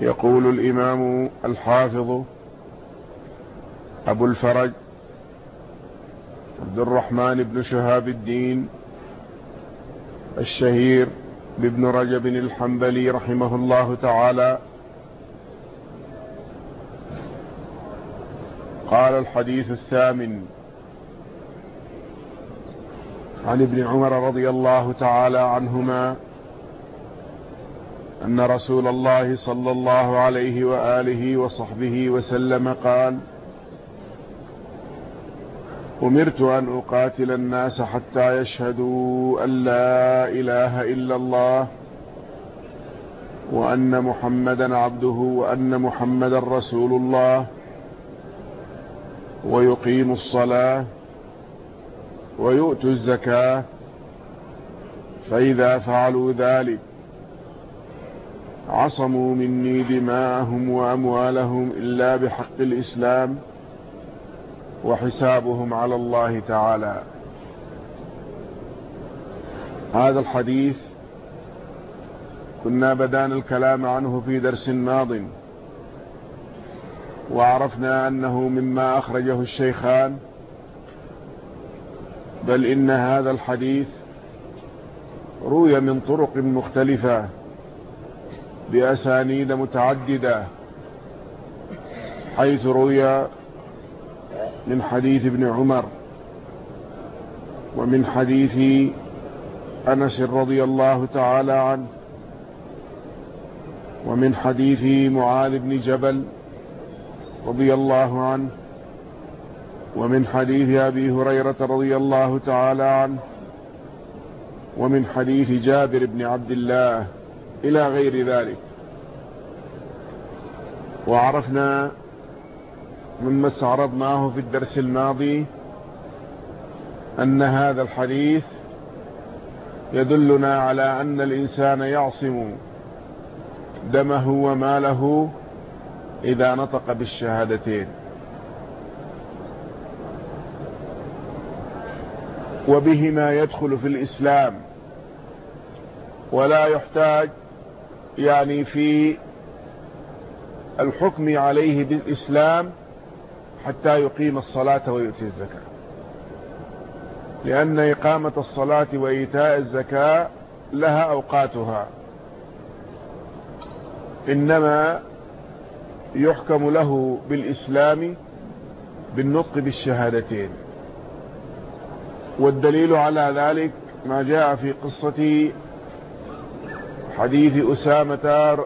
يقول الإمام الحافظ أبو الفرج عبد الرحمن بن شهاب الدين الشهير بابن رجب الحنبلي رحمه الله تعالى. قال الحديث الثامن عن ابن عمر رضي الله تعالى عنهما أن رسول الله صلى الله عليه وآله وصحبه وسلم قال أمرت أن أقاتل الناس حتى يشهدوا أن لا إله إلا الله وأن محمدا عبده وأن محمدا رسول الله ويقيموا الصلاة ويؤتوا الزكاة فإذا فعلوا ذلك عصموا مني دماءهم وأموالهم إلا بحق الإسلام وحسابهم على الله تعالى. هذا الحديث كنا بدأنا الكلام عنه في درس ماض وعرفنا أنه مما أخرجه الشيخان بل إن هذا الحديث روي من طرق مختلفة. بأسانيد متعددة حيث روي من حديث ابن عمر ومن حديث أنس رضي الله تعالى عنه ومن حديث معاذ بن جبل رضي الله عنه ومن حديث أبي هريرة رضي الله تعالى عنه ومن حديث جابر بن عبد الله إلى غير ذلك. وعرفنا مما استعرضناه في الدرس الماضي أن هذا الحديث يدلنا على أن الإنسان يعصم دمه وماله إذا نطق بالشهادتين. وبهما يدخل في الإسلام. ولا يحتاج يعني في الحكم عليه بالإسلام حتى يقيم الصلاة ويؤتي الزكاة. لأن إقامة الصلاة وإيتاء الزكاة لها أوقاتها. إنما يحكم له بالإسلام بالنطق بالشهادتين. والدليل على ذلك ما جاء في قصة حديث أسامة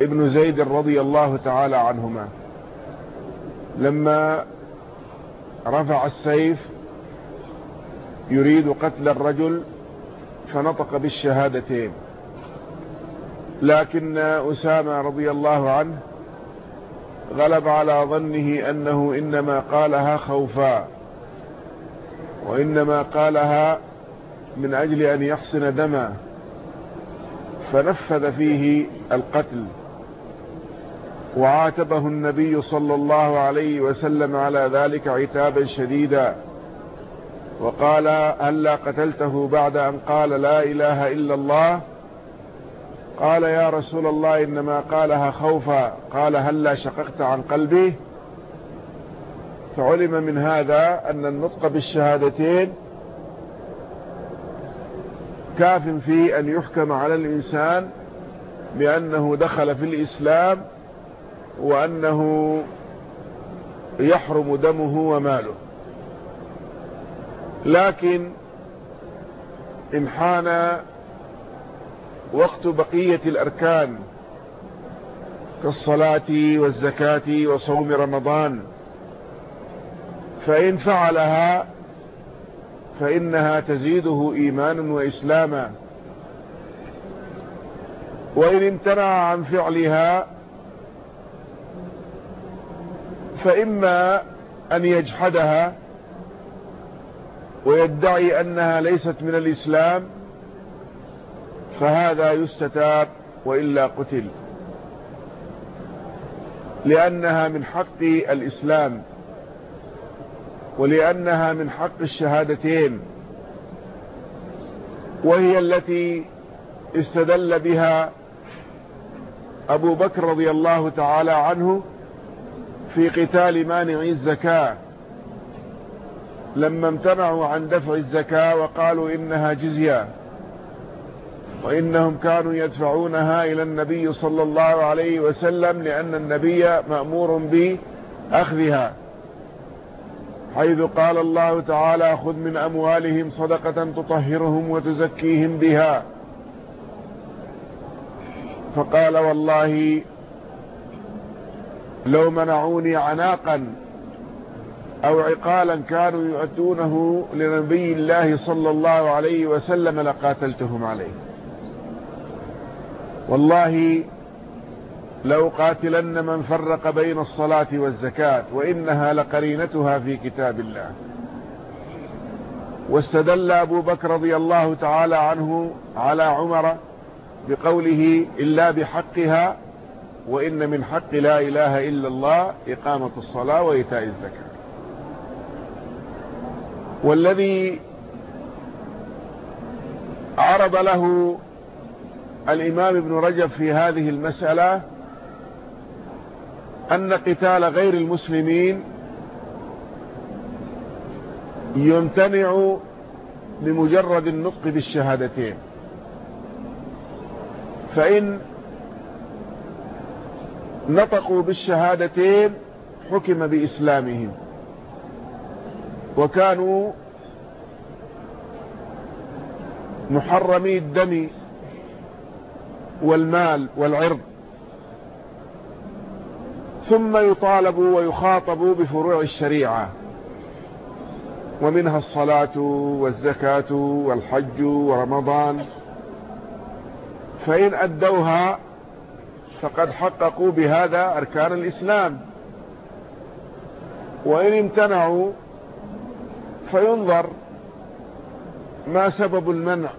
ابن زيد رضي الله تعالى عنهما. لما رفع السيف يريد قتل الرجل فنطق بالشهادتين. لكن أسامة رضي الله عنه غلب على ظنه أنه إنما قالها خوفا وإنما قالها من أجل أن يحصن دمه. فنفذ فيه القتل وعاتبه النبي صلى الله عليه وسلم على ذلك عتابا شديدا. وقال هلا قتلته بعد أن قال لا إله إلا الله؟ قال يا رسول الله إنما قالها خوفا. قال هلا شققت عن قلبي؟ فعلم من هذا أن النطق بالشهادتين كاف في أن يحكم على الإنسان بأنه دخل في الإسلام وأنه يحرم دمه وماله. لكن إن حان وقت بقية الأركان كالصلاة والزكاة وصوم رمضان فإن فعلها فإنها تزيده إيمانا وإسلاما. وإن امتنع عن فعلها فإما أن يجحدها ويدعي أنها ليست من الإسلام فهذا يستتاب وإلا قتل. لأنها من حق الإسلام. ولأنها من حق الشهادتين وهي التي استدل بها أبو بكر رضي الله تعالى عنه في قتال مانع الزكاة. لما امتنعوا عن دفع الزكاة وقالوا إنها جزية وإنهم كانوا يدفعونها إلى النبي صلى الله عليه وسلم لأن النبي مأمور بأخذها. حيث قال الله تعالى خذ من أموالهم صدقة تطهرهم وتزكيهم بها. فقال والله لو منعوني عناقا أو عقالا كانوا يؤدونه لنبي الله صلى الله عليه وسلم لقاتلتهم عليه. والله لو قاتلن من فرق بين الصلاة والزكاة وإنها لقرينتها في كتاب الله. واستدل أبو بكر رضي الله تعالى عنه على عمر بقوله إلا بحقها وإن من حق لا إله إلا الله إقامة الصلاة وإيتاء الزكاة. والذي عرض له الإمام ابن رجب في هذه المسألة أن قتال غير المسلمين يمتنع بمجرد النطق بالشهادتين. فإن نطقوا بالشهادتين حكم بإسلامهم. وكانوا محرمي الدم والمال والعرض. ثم يطالبوا ويخاطبوا بفروع الشريعة. ومنها الصلاة والزكاة والحج ورمضان. فإن أدوها فقد حققوا بهذا أركان الإسلام. وإن امتنعوا فينظر ما سبب المنع.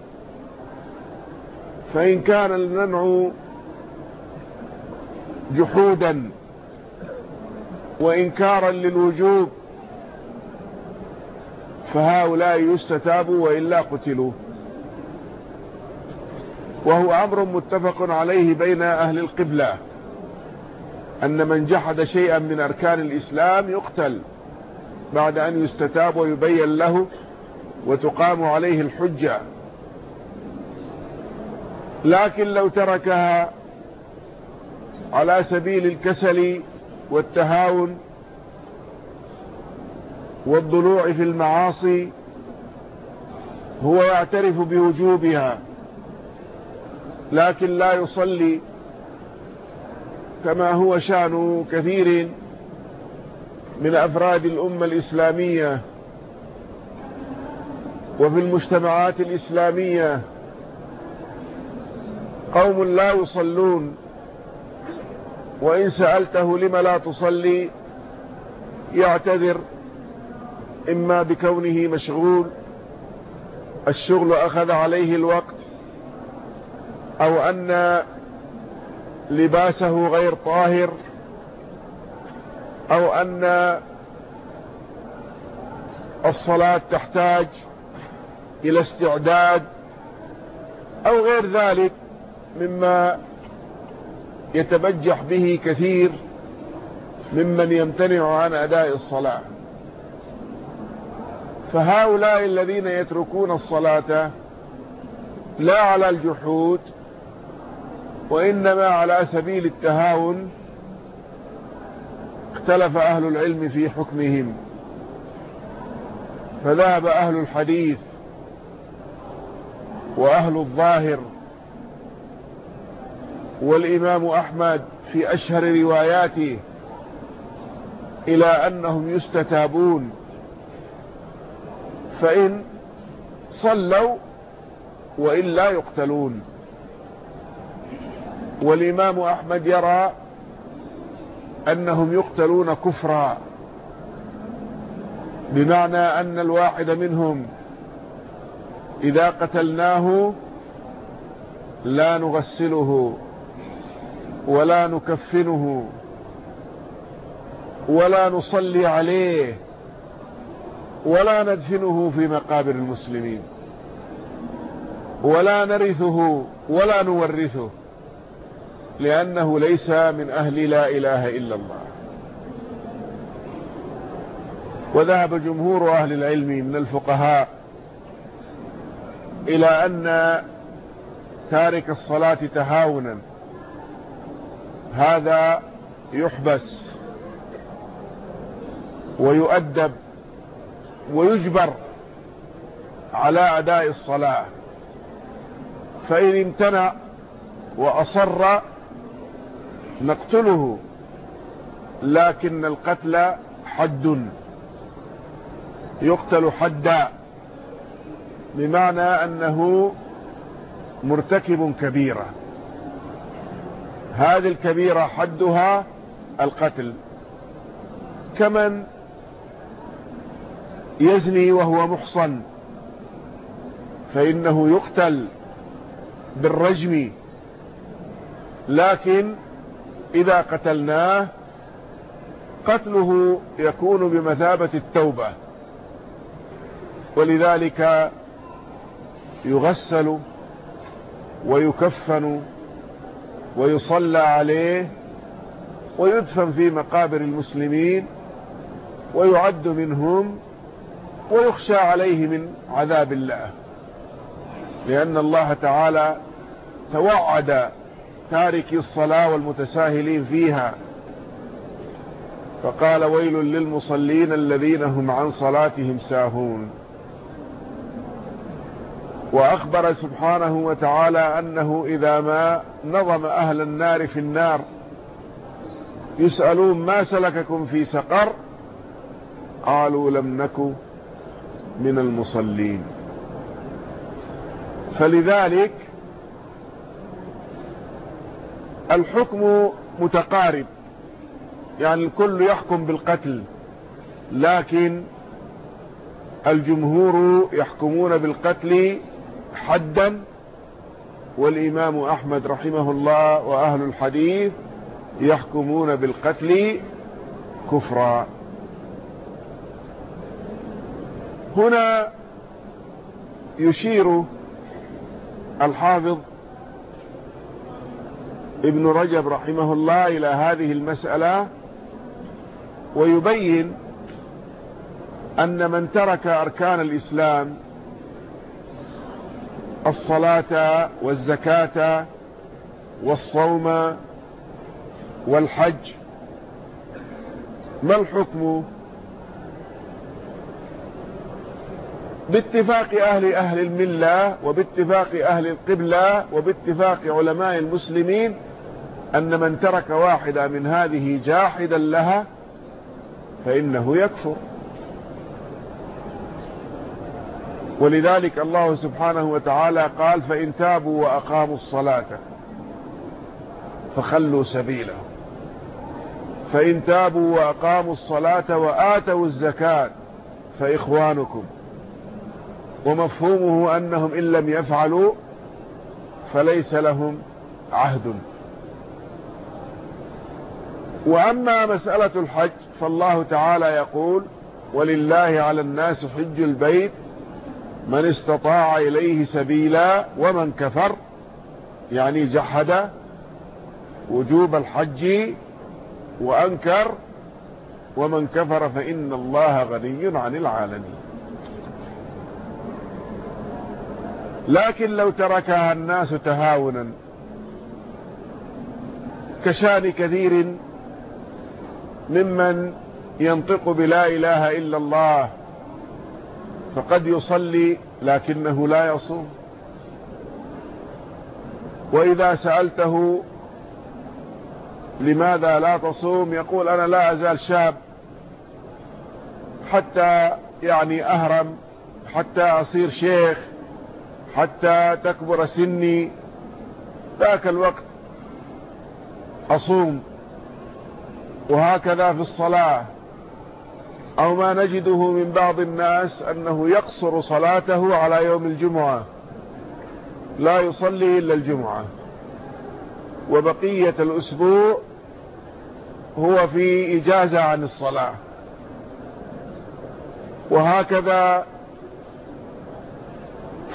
فإن كان المنع جحودا وإنكارا للوجوب فهؤلاء يستتابوا وإلا قتلوا وهو أمر متفق عليه بين أهل القبلة أن من جحد شيئا من أركان الإسلام يقتل بعد أن يستتاب ويبين له وتقام عليه الحجة. لكن لو تركها على سبيل الكسل والتهاون والضلوع في المعاصي هو يعترف بوجوبها لكن لا يصلي كما هو شأن كثير من أفراد الأمة الإسلامية وفي المجتمعات الإسلامية. قوم لا يصلون وإن سألته لم لا تصلي يعتذر. إما بكونه مشغول الشغل أخذ عليه الوقت أو أن لباسه غير طاهر أو أن الصلاة تحتاج إلى استعداد أو غير ذلك مما يتبجح به كثير ممن يمتنع عن أداء الصلاة. فهؤلاء الذين يتركون الصلاة لا على الجحود وإنما على سبيل التهاون اختلف أهل العلم في حكمهم. فذهب أهل الحديث وأهل الظاهر والإمام أحمد في أشهر رواياته إلى أنهم يستتابون. فإن صلوا وإلا يقتلون. والإمام أحمد يرى أنهم يقتلون كفرا بمعنى أن الواحد منهم إذا قتلناه لا نغسله. ولا نكفنه ولا نصلي عليه ولا ندفنه في مقابر المسلمين ولا نرثه ولا نورثه لأنه ليس من أهل لا إله إلا الله. وذهب جمهور أهل العلم من الفقهاء إلى أن تارك الصلاة تهاونا هذا يحبس ويؤدب ويجبر على أداء الصلاة. فإن امتنع وأصر نقتله لكن القتل حد. يقتل حدا بمعنى أنه مرتكب كبيرة. هذه الكبيرة حدها القتل. كمن يزني وهو محصن فإنه يقتل بالرجم. لكن إذا قتلناه قتله يكون بمثابة التوبة. ولذلك يغسل ويكفن ويصلى عليه ويدفن في مقابر المسلمين ويعد منهم ويخشى عليه من عذاب الله. لأن الله تعالى توعد تاركي الصلاة والمتساهلين فيها. فقال ويل للمصلين الذين هم عن صلاتهم ساهون. وأخبر سبحانه وتعالى أنه إذا ما نظم أهل النار في النار يسألون ما سلككم في سقر؟ قالوا لم نك من المصلين. فلذلك الحكم متقارب. يعني الكل يحكم بالقتل لكن الجمهور يحكمون بالقتل حدا والإمام أحمد رحمه الله وأهل الحديث يحكمون بالقتل كفرا. هنا يشير الحافظ ابن رجب رحمه الله إلى هذه المسألة ويبين أن من ترك أركان الإسلام الصلاة والزكاة والصوم والحج. ما الحكم؟ باتفاق أهل أهل الملة وباتفاق أهل القبلة وباتفاق علماء المسلمين أن من ترك واحدة من هذه جاحدا لها فإنه يكفر. ولذلك الله سبحانه وتعالى قال فإن تابوا وأقاموا الصلاة فخلوا سبيله فإن تابوا وأقاموا الصلاة وآتوا الزكاة فإخوانكم. ومفهومه أنهم إن لم يفعلوا فليس لهم عهد. وأما مسألة الحج فالله تعالى يقول ولله على الناس حج البيت من استطاع إليه سبيلا ومن كفر يعني جحد وجوب الحج وأنكر ومن كفر فإن الله غني عن العالمين. لكن لو تركها الناس تهاونا كشان كثير ممن ينطق بلا إله إلا الله فقد يصلي لكنه لا يصوم. وإذا سألته لماذا لا تصوم يقول أنا لا أزال شاب حتى يعني أهرم حتى أصير شيخ حتى تكبر سني. ذاك الوقت أصوم. وهكذا في الصلاة. أو ما نجده من بعض الناس أنه يقصر صلاته على يوم الجمعة. لا يصلي إلا الجمعة. وبقية الأسبوع هو في إجازة عن الصلاة. وهكذا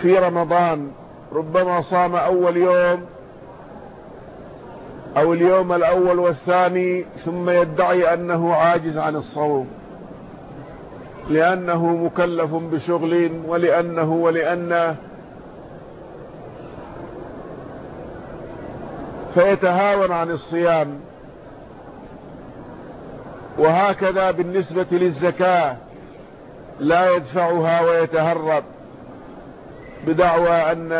في رمضان ربما صام أول يوم أو اليوم الأول والثاني ثم يدعي أنه عاجز عن الصوم. لأنه مكلف بشغل ولأنه ولأنه فيتهاون عن الصيام. وهكذا بالنسبة للزكاة لا يدفعها ويتهرب. بدعوى أن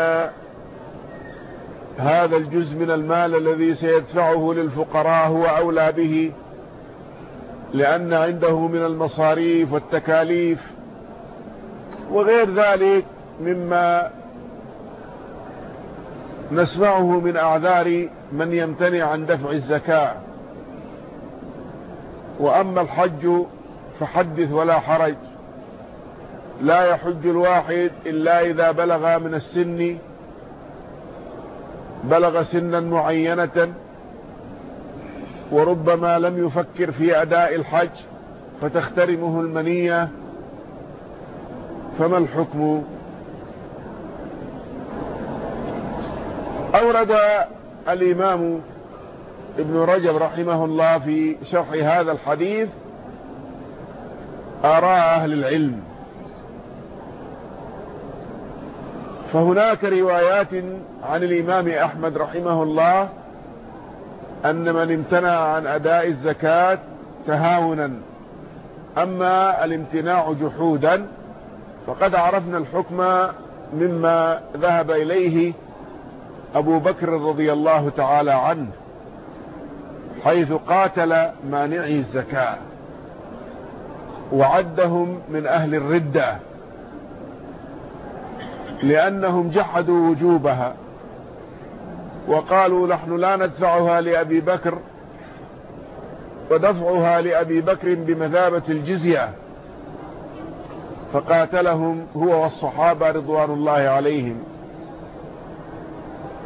هذا الجزء من المال الذي سيدفعه للفقراء هو أولى به. لأن عنده من المصاريف والتكاليف وغير ذلك مما نسمعه من أعذار من يمتنع عن دفع الزكاة. وأما الحج فحدث ولا حرج. لا يحج الواحد إلا إذا بلغ من السن بلغ سنا معينة وربما لم يفكر في أداء الحج فتخترمه المنية فما الحكم؟ أورد الإمام ابن رجب رحمه الله في شرح هذا الحديث آراء أهل العلم. فهناك روايات عن الإمام أحمد رحمه الله أن من امتنع عن أداء الزكاة تهاونا. أما الامتناع جحودا فقد عرفنا الحكم مما ذهب إليه أبو بكر رضي الله تعالى عنه حيث قاتل مانعي الزكاة وعدهم من أهل الردة لأنهم جحدوا وجوبها. وقالوا نحن لا ندفعها لأبي بكر ودفعها لأبي بكر بمثابة الجزية. فقاتلهم هو والصحابة رضوان الله عليهم.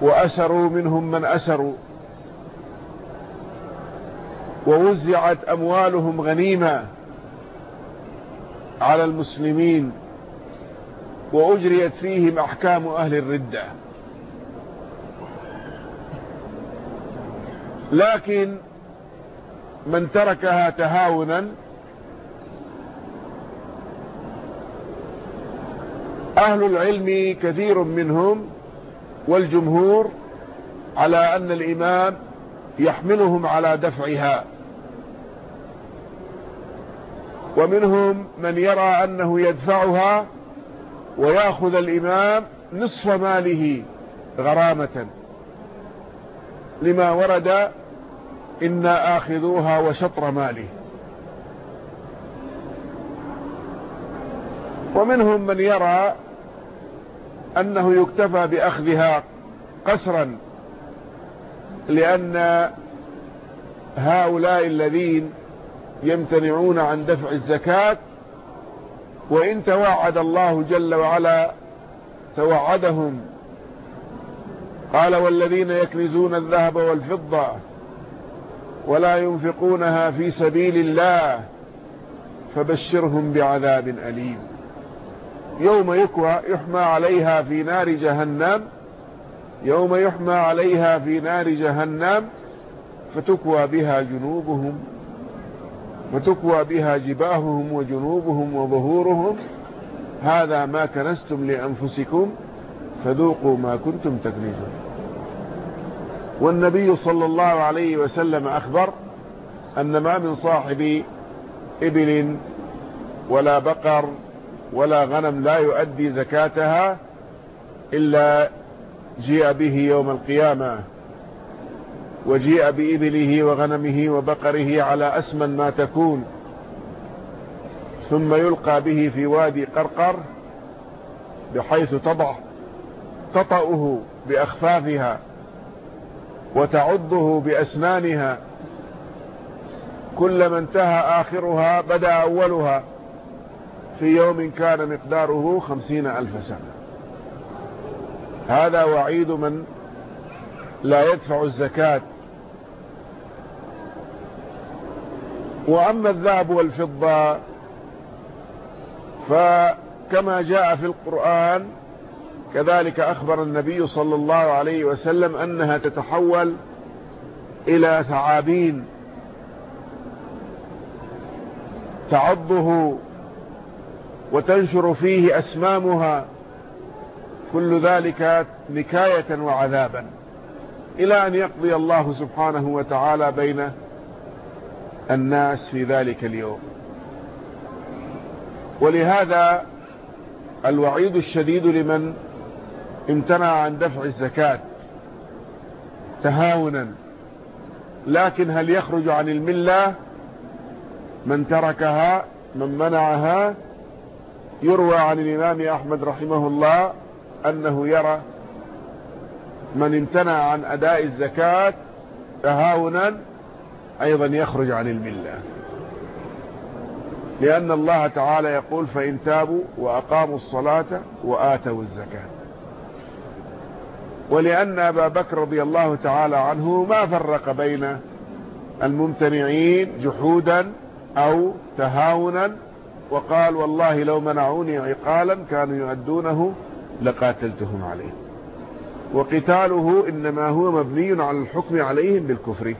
وأسروا منهم من أسروا. ووزعت أموالهم غنيمة على المسلمين. وأجريت فيهم أحكام أهل الردة. لكن من تركها تهاونا أهل العلم كثير منهم والجمهور على أن الإمام يحملهم على دفعها. ومنهم من يرى أنه يدفعها ويأخذ الإمام نصف ماله غرامة. لما ورد إنا آخذوها وشطر ماله ومنهم من يرى أنه يكتفى بأخذها قسرا لأن هؤلاء الذين يمتنعون عن دفع الزكاة وإن توعد الله جل وعلا توعدهم. قال والذين يكنزون الذهب والفضة ولا ينفقونها في سبيل الله فبشرهم بعذاب أليم. يوم يكوى يحمى عليها في نار جهنم يوم يحمى عليها في نار جهنم فتكوى بها جنوبهم وتكوى بها جباههم وجنوبهم وظهورهم. هذا ما كنستم لأنفسكم فذوقوا ما كنتم تكنزون. والنبي صلى الله عليه وسلم أخبر أن ما من صاحب إبل ولا بقر ولا غنم لا يؤدي زكاتها إلا جيء به يوم القيامة وجيء بإبله وغنمه وبقره على أسمن ما تكون ثم يلقى به في وادي قرقر بحيث تضع تطأه بأخفافها. وتعضه بأسنانها. كلما انتهى آخرها بدأ أولها. في يوم كان مقداره خمسين ألف سنة. هذا وعيد من لا يدفع الزكاة. وأما الذهب والفضة فكما جاء في القرآن كذلك أخبر النبي صلى الله عليه وسلم أنها تتحول إلى ثعابين تعضه وتنشر فيه أسمامها كل ذلك نكاية وعذابا. إلى أن يقضي الله سبحانه وتعالى بين الناس في ذلك اليوم. ولهذا الوعيد الشديد لمن امتنع عن دفع الزكاة تهاونا. لكن هل يخرج عن الملة من تركها من منعها؟ يروى عن الإمام أحمد رحمه الله أنه يرى من امتنع عن أداء الزكاة تهاونا أيضا يخرج عن الملة. لأن الله تعالى يقول فإن تابوا وأقاموا الصلاة وآتوا الزكاة. ولأن أبا بكر رضي الله تعالى عنه ما فرق بين الممتنعين جحودا أو تهاونا وقال والله لو منعوني عقالا كانوا يؤدونه لقاتلتهم عليه. وقتاله إنما هو مبني على الحكم عليهم بالكفر.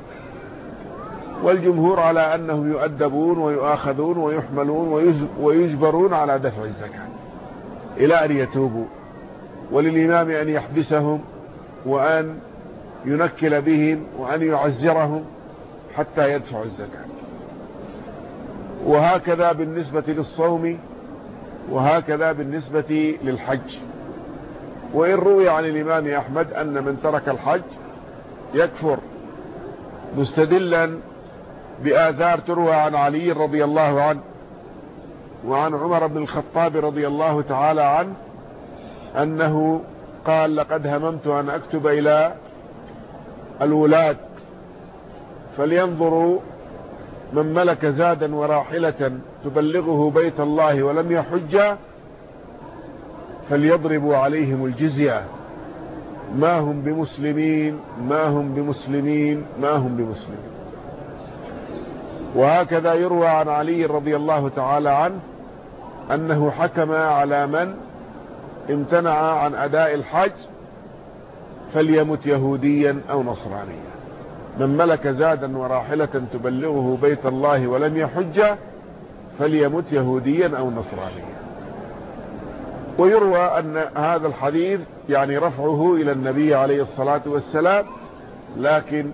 والجمهور على أنهم يؤدبون ويؤاخذون ويحملون ويجبرون على دفع الزكاة إلى أن يتوبوا. وللإمام أن يحبسهم. وأن ينكل بهم وأن يعزرهم حتى يدفعوا الزكاة. وهكذا بالنسبة للصوم وهكذا بالنسبة للحج. وإن روي عن الإمام أحمد أن من ترك الحج يكفر مستدلا بآثار تروى عن علي رضي الله عنه وعن عمر بن الخطاب رضي الله تعالى عنه أنه قال لقد هممت أن أكتب إلى الولاة فلينظروا من ملك زادا وراحلة تبلغه بيت الله ولم يحج فليضربوا عليهم الجزية. ما هم بمسلمين؟ ما هم بمسلمين؟ ما هم بمسلمين؟ وهكذا يروى عن علي رضي الله تعالى عنه أنه حكم على من؟ امتنع عن أداء الحج فليمت يهوديا أو نصرانيا. من ملك زادا وراحلة تبلغه بيت الله ولم يحج فليمت يهوديا أو نصرانيا. ويروى أن هذا الحديث يعني رفعه إلى النبي عليه الصلاة والسلام لكن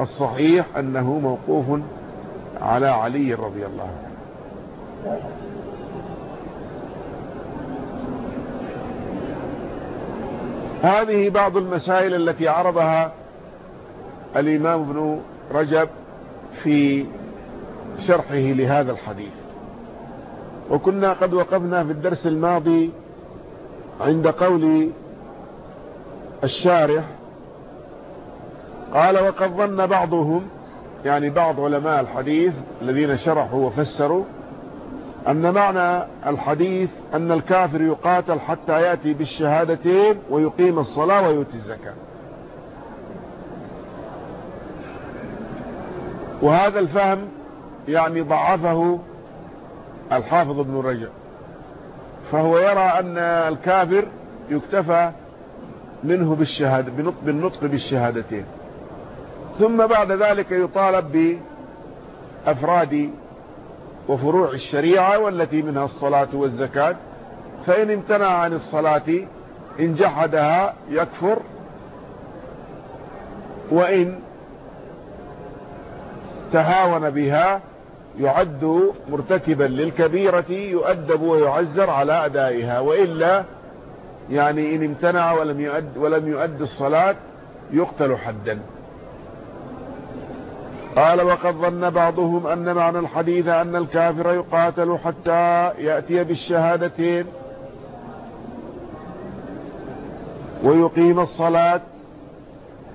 الصحيح أنه موقوف على علي رضي الله عنه. هذه بعض المسائل التي عرضها الإمام ابن رجب في شرحه لهذا الحديث. وكنا قد وقفنا في الدرس الماضي عند قول الشارح قال وقد ظن بعضهم يعني بعض علماء الحديث الذين شرحوا وفسروا أن معنى الحديث أن الكافر يقاتل حتى يأتي بالشهادتين ويقيم الصلاة ويؤتي الزكاة. وهذا الفهم يعني ضعفه الحافظ ابن رجب فهو يرى أن الكافر يكتفى منه بالشهادة بالنطق بالشهادتين. ثم بعد ذلك يطالب بأفراد وفروع الشريعة والتي منها الصلاة والزكاة. فإن امتنع عن الصلاة إن جحدها يكفر. وإن تهاون بها يعد مرتكبا للكبيرة يؤدب ويعزر على أدائها. وإلا يعني إن امتنع ولم يؤد, ولم يؤد الصلاة يقتل حدا. قال وقد ظن بعضهم أن معنى الحديث أن الكافر يقاتل حتى يأتي بالشهادتين ويقيم الصلاة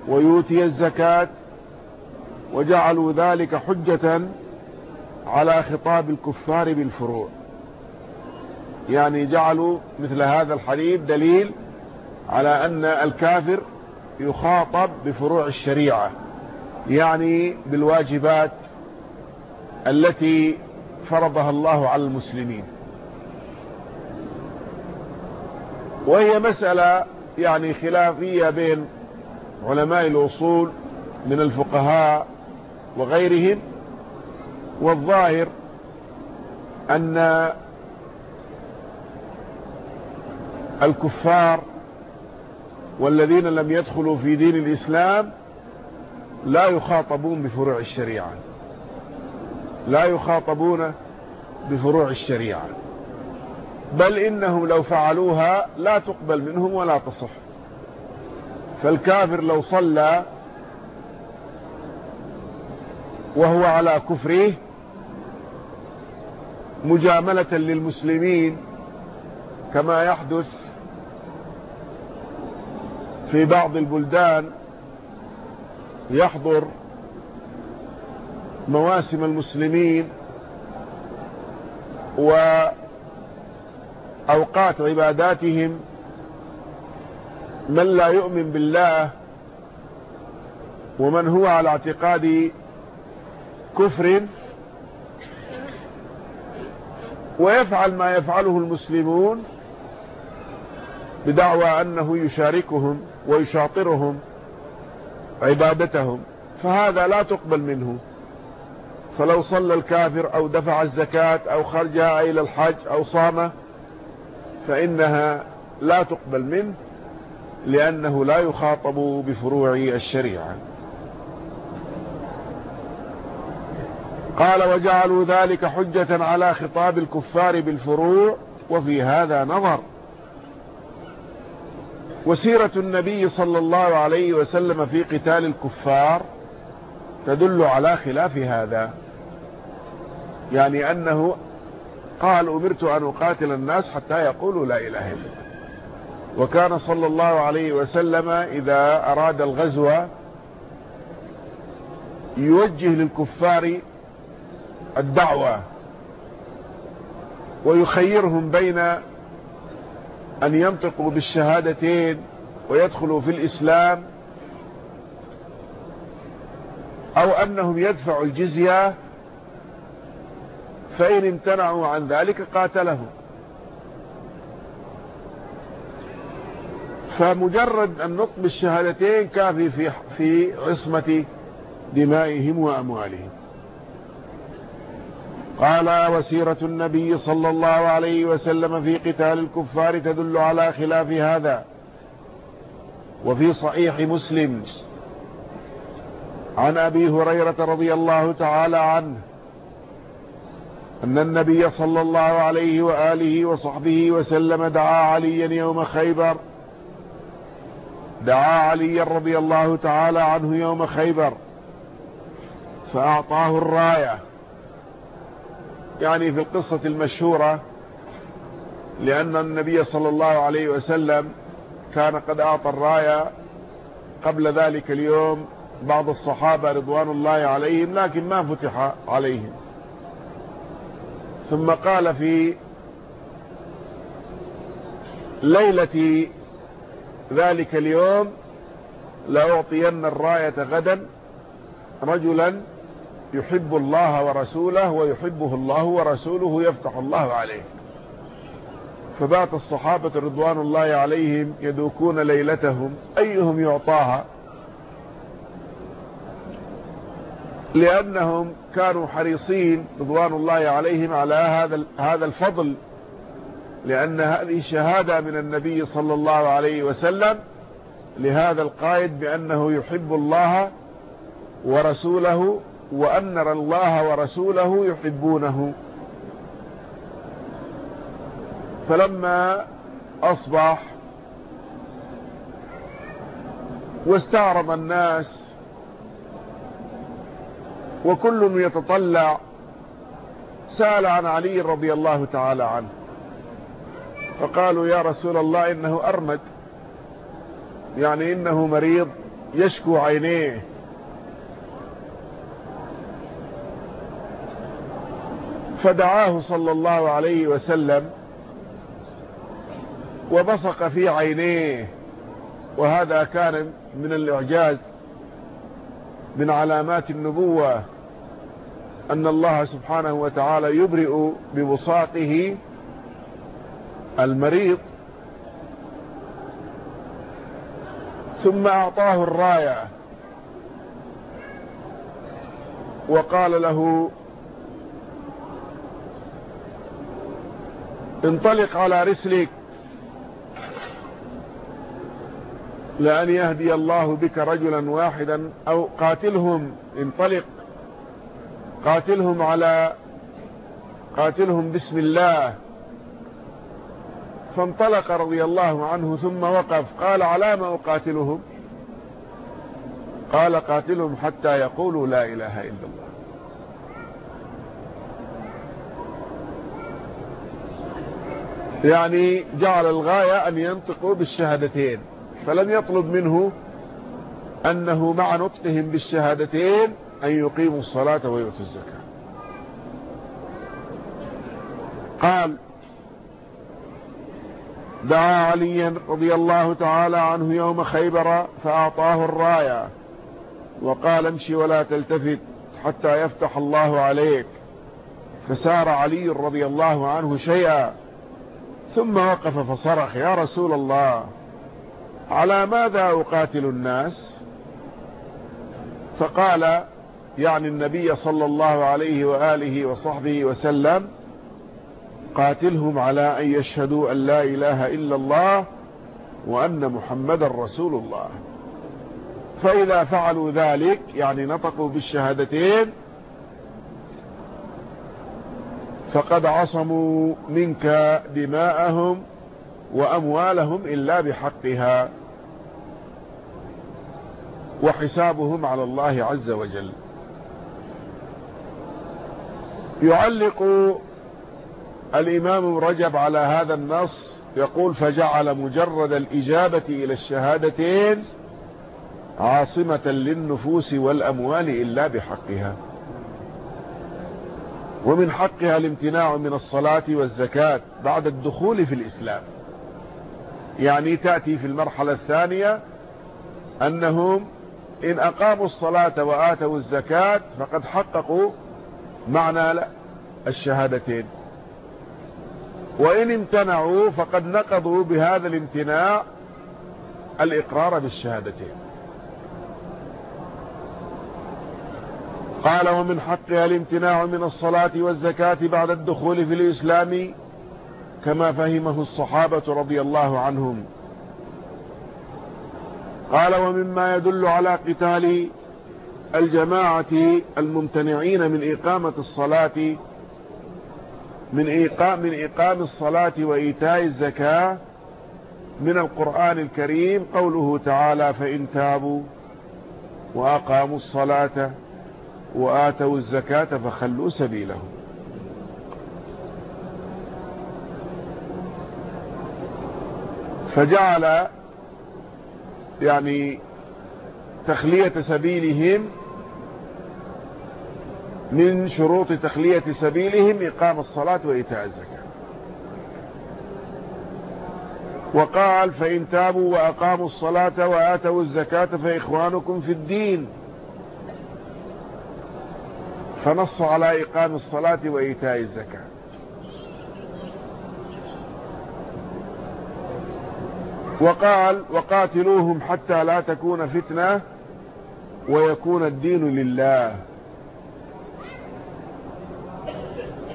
ويؤتي الزكاة وجعلوا ذلك حجة على خطاب الكفار بالفروع. يعني جعلوا مثل هذا الحديث دليل على أن الكافر يخاطب بفروع الشريعة. يعني بالواجبات التي فرضها الله على المسلمين. وهي مسألة يعني خلافية بين علماء الأصول من الفقهاء وغيرهم والظاهر أن الكفار والذين لم يدخلوا في دين الإسلام لا يخاطبون بفروع الشريعة. لا يخاطبون بفروع الشريعة. بل إنهم لو فعلوها لا تقبل منهم ولا تصح. فالكافر لو صلى وهو على كفره مجاملة للمسلمين كما يحدث في بعض البلدان يحضر مواسم المسلمين وأوقات عباداتهم من لا يؤمن بالله ومن هو على اعتقاد كفر ويفعل ما يفعله المسلمون بدعوى أنه يشاركهم ويشاطرهم عبادتهم فهذا لا تقبل منه. فلو صلى الكافر أو دفع الزكاة أو خرج إلى الحج أو صام فإنها لا تقبل منه لأنه لا يخاطب بفروع الشريعة. قال وجعلوا ذلك حجة على خطاب الكفار بالفروع وفي هذا نظر. وسيرة النبي صلى الله عليه وسلم في قتال الكفار تدل على خلاف هذا. يعني أنه قال أمرت أن أقاتل الناس حتى يقولوا لا إله إلا الله. وكان صلى الله عليه وسلم إذا أراد الغزو يوجه للكفار الدعوة ويخيرهم بين أن ينطقوا بالشهادتين ويدخلوا في الإسلام أو أنهم يدفعوا الجزية فإن امتنعوا عن ذلك قاتلهم. فمجرد النطق بالشهادتين كافي في في عصمة دمائهم وأموالهم. قال وسيرة النبي صلى الله عليه وسلم في قتال الكفار تدل على خلاف هذا. وفي صحيح مسلم عن أبي هريرة رضي الله تعالى عنه أن النبي صلى الله عليه وآله وصحبه وسلم دعا عليا يوم خيبر دعا عليا رضي الله تعالى عنه يوم خيبر فأعطاه الراية. يعني في القصة المشهورة لأن النبي صلى الله عليه وسلم كان قد أعطى الراية قبل ذلك اليوم بعض الصحابة رضوان الله عليهم لكن ما فتح عليهم. ثم قال في ليلة ذلك اليوم لأعطين الراية غدا رجلا يحب الله ورسوله ويحبه الله ورسوله يفتح الله عليه. فبات الصحابة رضوان الله عليهم يدوكون ليلتهم أيهم يعطاها؟ لأنهم كانوا حريصين رضوان الله عليهم على هذا هذا الفضل لأن هذه شهادة من النبي صلى الله عليه وسلم لهذا القائد بأنه يحب الله ورسوله وأن الله ورسوله يحبونه. فلما أصبح واستعرض الناس وكل يتطلع سأل عن علي رضي الله تعالى عنه. فقالوا يا رسول الله إنه أرمد يعني إنه مريض يشكو عينيه. فدعاه صلى الله عليه وسلم وبصق في عينيه وهذا كان من الإعجاز من علامات النبوة أن الله سبحانه وتعالى يبرئ ببصاقه المريض ثم أعطاه الراية وقال له انطلق على رسلك. لأن يهدي الله بك رجلا واحدا أو قاتلهم انطلق. قاتلهم على قاتلهم بسم الله. فانطلق رضي الله عنه ثم وقف. قال على ما أقاتلهم؟ قال قاتلهم حتى يقولوا لا إله إلا الله. يعني جعل الغاية أن ينطقوا بالشهادتين فلم يطلب منه أنه مع نطقهم بالشهادتين أن يقيموا الصلاة ويؤتوا الزكاة. قال دعا عليا رضي الله تعالى عنه يوم خيبر فأعطاه الراية وقال امشي ولا تلتفت حتى يفتح الله عليك. فسار علي رضي الله عنه شيئا ثم وقف فصرخ يا رسول الله على ماذا أقاتل الناس؟ فقال يعني النبي صلى الله عليه وآله وصحبه وسلم قاتلهم على أن يشهدوا أن لا إله إلا الله وأن محمد رسول الله. فإذا فعلوا ذلك يعني نطقوا بالشهادتين فقد عصموا منك دماءهم وأموالهم إلا بحقها وحسابهم على الله عز وجل. يعلق الإمام رجب على هذا النص يقول فجعل مجرد الإجابة إلى الشهادتين عاصمة للنفوس والأموال إلا بحقها. ومن حقها الامتناع من الصلاة والزكاة بعد الدخول في الإسلام. يعني تأتي في المرحلة الثانية أنهم إن أقاموا الصلاة وآتوا الزكاة فقد حققوا معنى الشهادتين. وإن امتنعوا فقد نقضوا بهذا الامتناع الإقرار بالشهادتين. قال ومن حقها الامتناع من الصلاة والزكاة بعد الدخول في الإسلام كما فهمه الصحابة رضي الله عنهم. قال ومما يدل على قتال الجماعة الممتنعين من إقامة الصلاة من إقام, من إقام الصلاة وإيتاء الزكاة من القرآن الكريم قوله تعالى فإن تابوا وأقاموا الصلاة وآتوا الزكاة فخلوا سبيلهم فجعل يعني تخلية سبيلهم من شروط تخلية سبيلهم إقام الصلاة وإيتاء الزكاة. وقال فإن تابوا وأقاموا الصلاة وآتوا الزكاة فإخوانكم في الدين. فنص على إقام الصلاة وإيتاء الزكاة. وقال وقاتلوهم حتى لا تكون فتنة ويكون الدين لله.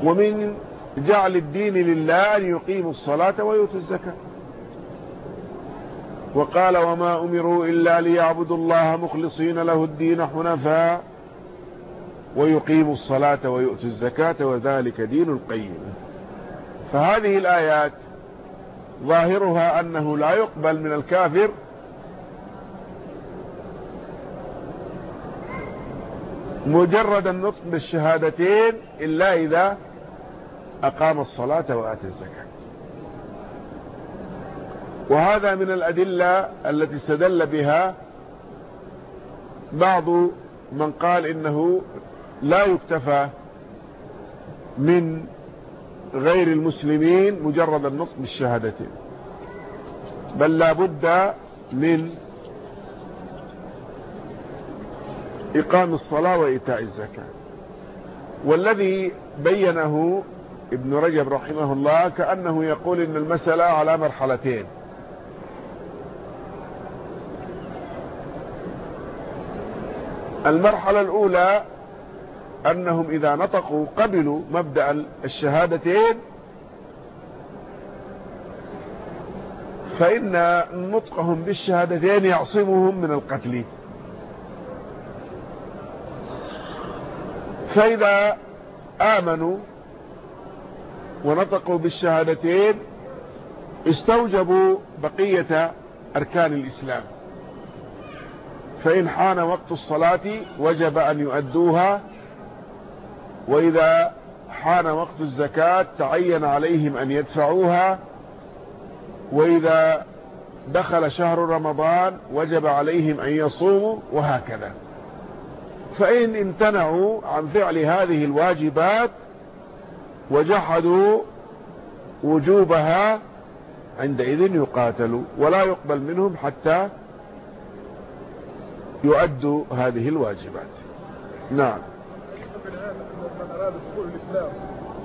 ومن جعل الدين لله أن يقيموا الصلاة ويؤتوا الزكاة. وقال وما أمروا إلا ليعبدوا الله مخلصين له الدين حنفاء. ويقيموا الصلاة ويؤتوا الزكاة وذلك دين القيم. فهذه الآيات ظاهرها أنه لا يقبل من الكافر مجرد النطق بالشهادتين إلا إذا أقام الصلاة وآتى الزكاة. وهذا من الأدلة التي استدل بها بعض من قال إنه لا يكتفى من غير المسلمين مجرد النطق بالشهادتين. بل لا بد من إقام الصلاة وإيتاء الزكاة. والذي بينه ابن رجب رحمه الله كأنه يقول إن المسألة على مرحلتين. المرحلة الأولى أنهم إذا نطقوا قبلوا مبدأ الشهادتين. فإن نطقهم بالشهادتين يعصمهم من القتل. فإذا آمنوا ونطقوا بالشهادتين استوجبوا بقية أركان الإسلام. فإن حان وقت الصلاة وجب أن يؤدوها وإذا حان وقت الزكاة تعين عليهم أن يدفعوها وإذا دخل شهر رمضان وجب عليهم أن يصوموا وهكذا. فإن امتنعوا عن فعل هذه الواجبات وجحدوا وجوبها عندئذ يقاتلوا ولا يقبل منهم حتى يؤدوا هذه الواجبات. نعم. أراد دخول الإسلام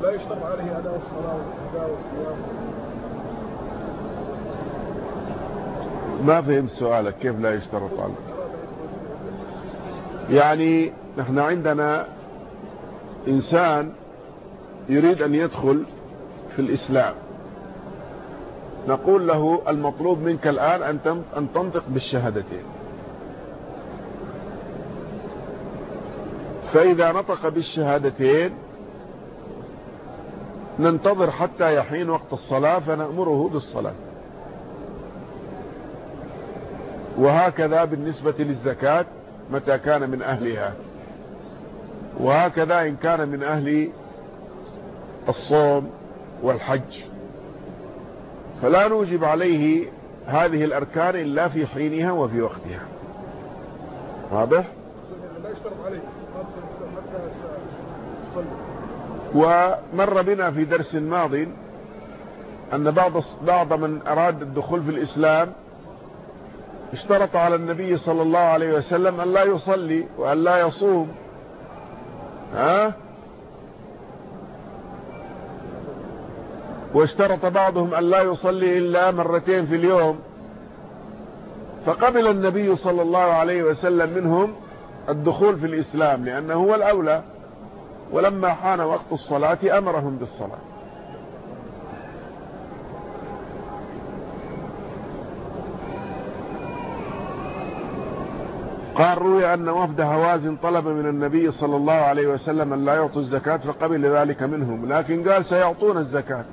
لا يشترط عليه أداء الصلاة والزكاة والصيام. ما فهم سؤالك كيف لا يشترط عليه؟ يعني نحن عندنا إنسان يريد أن يدخل في الإسلام. نقول له المطلوب منك الآن أن تنطق بالشهادتين. فإذا نطق بالشهادتين ننتظر حتى يحين وقت الصلاة فنأمره بالصلاة. وهكذا بالنسبة للزكاة متى كان من أهلها. وهكذا إن كان من أهل الصوم والحج. فلا نوجب عليه هذه الأركان إلا في حينها وفي وقتها. واضح؟ لا يشترط عليه. ومر بنا في درس ماض أن بعض بعض من أراد الدخول في الإسلام اشترط على النبي صلى الله عليه وسلم أن لا يصلي وأن لا يصوم. ها؟ واشترط بعضهم أن لا يصلي إلا مرتين في اليوم. فقبل النبي صلى الله عليه وسلم منهم الدخول في الإسلام لأنه هو الأولى. ولما حان وقت الصلاة أمرهم بالصلاة. قال روي أن وفد هوازن طلب من النبي صلى الله عليه وسلم أن لا يعطوا الزكاة فقبل ذلك منهم لكن قال سيعطون الزكاة.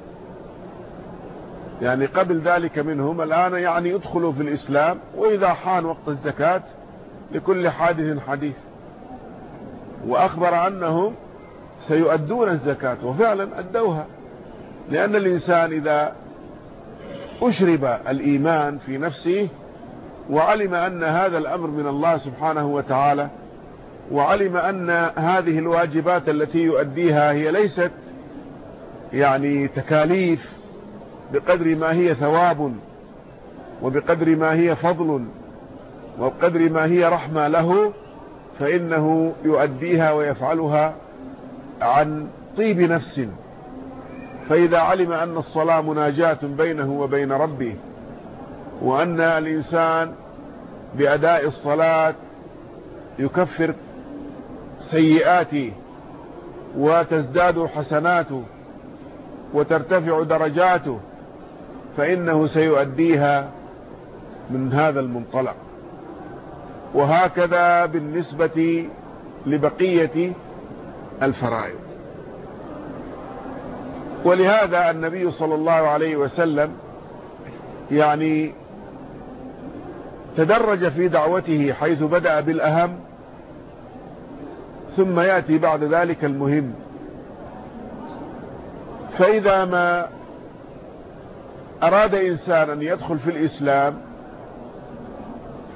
يعني قبل ذلك منهم الآن يعني يدخلوا في الإسلام وإذا حان وقت الزكاة لكل حادث حديث. وأخبر أنهم سيؤدون الزكاة وفعلا أدوها. لأن الإنسان إذا أشرب الإيمان في نفسه وعلم أن هذا الأمر من الله سبحانه وتعالى وعلم أن هذه الواجبات التي يؤديها هي ليست يعني تكاليف بقدر ما هي ثواب وبقدر ما هي فضل وبقدر ما هي رحمة له فإنه يؤديها ويفعلها عن طيب نفس. فإذا علم أن الصلاة مناجاة بينه وبين ربه وأن الإنسان بأداء الصلاة يكفر سيئاته وتزداد حسناته وترتفع درجاته فإنه سيؤديها من هذا المنطلق. وهكذا بالنسبة لبقية الفرائض. ولهذا النبي صلى الله عليه وسلم يعني تدرج في دعوته حيث بدأ بالأهم ثم يأتي بعد ذلك المهم. فإذا ما أراد إنسان أن يدخل في الإسلام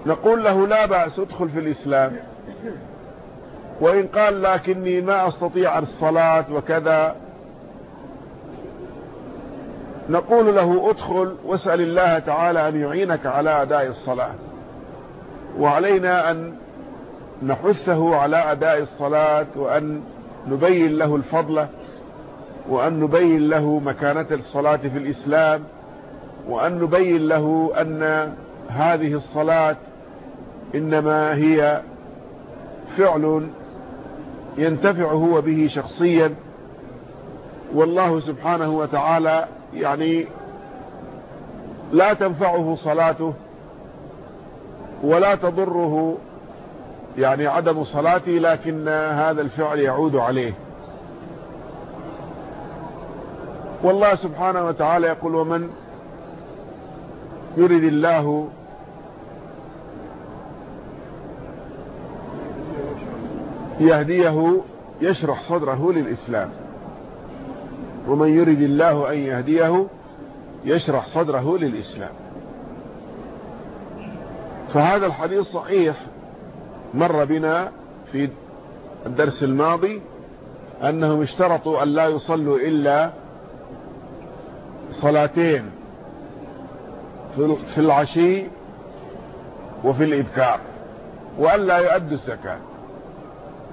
نقول له لا بأس ادخل في الإسلام. وإن قال لكني ما أستطيع الصلاة وكذا نقول له ادخل واسأل الله تعالى أن يعينك على أداء الصلاة. وعلينا أن نحثه على أداء الصلاة وأن نبين له الفضل وأن نبين له مكانة الصلاة في الإسلام وأن نبين له أن هذه الصلاة إنما هي فعل ينتفع هو به شخصيا. والله سبحانه وتعالى يعني لا تنفعه صلاته ولا تضره يعني عدم صلاته لكن هذا الفعل يعود عليه. والله سبحانه وتعالى يقول ومن يرد الله يهديه يشرح صدره للإسلام. ومن يرد الله أن يهديه يشرح صدره للإسلام. فهذا الحديث صحيح مر بنا في الدرس الماضي أنهم اشترطوا أن لا يصلوا إلا صلاتين في العشي وفي الإبكار وأن لا يؤدوا الزكاة.